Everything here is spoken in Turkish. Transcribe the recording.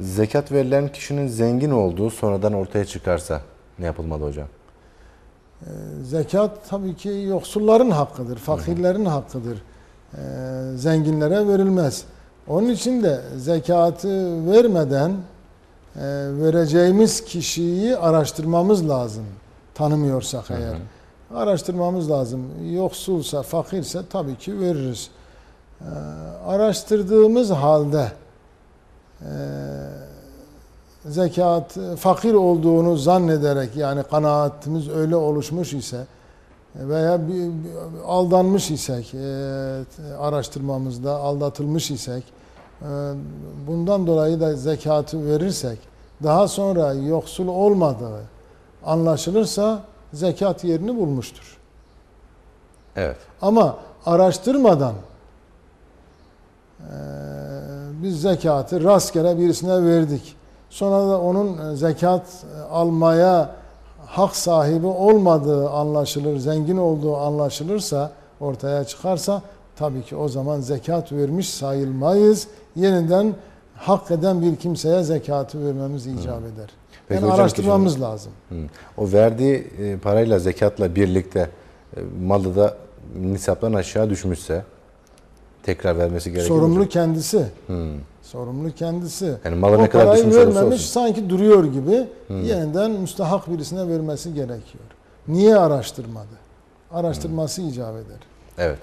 zekat verilen kişinin zengin olduğu sonradan ortaya çıkarsa ne yapılmalı hocam? Zekat tabii ki yoksulların hakkıdır, fakirlerin hakkıdır. Ee, zenginlere verilmez. Onun için de zekatı vermeden e, vereceğimiz kişiyi araştırmamız lazım. Tanımıyorsak eğer. Araştırmamız lazım. Yoksulsa, fakirse tabii ki veririz. Ee, araştırdığımız halde zekat fakir olduğunu zannederek yani kanaatimiz öyle oluşmuş ise veya bir, bir aldanmış isek e, araştırmamızda aldatılmış isek e, bundan dolayı da zekatı verirsek daha sonra yoksul olmadığı anlaşılırsa zekat yerini bulmuştur. Evet. Ama araştırmadan e, biz zekatı rastgele birisine verdik. Sonra da onun zekat almaya hak sahibi olmadığı anlaşılır, zengin olduğu anlaşılırsa, ortaya çıkarsa tabii ki o zaman zekat vermiş sayılmayız. Yeniden hak eden bir kimseye zekatı vermemiz icap eder. Peki yani hocam, araştırmamız kişinin- lazım. Hı. O verdiği e, parayla zekatla birlikte e, malı da nisaptan aşağı düşmüşse tekrar vermesi gerekir mi Sorumlu hocam? kendisi. Hı. Sorumlu kendisi. Yani malı o ne kadar parayı vermemiş sanki duruyor gibi yeniden müstahak birisine vermesi gerekiyor. Niye araştırmadı? Araştırması icap eder. Evet.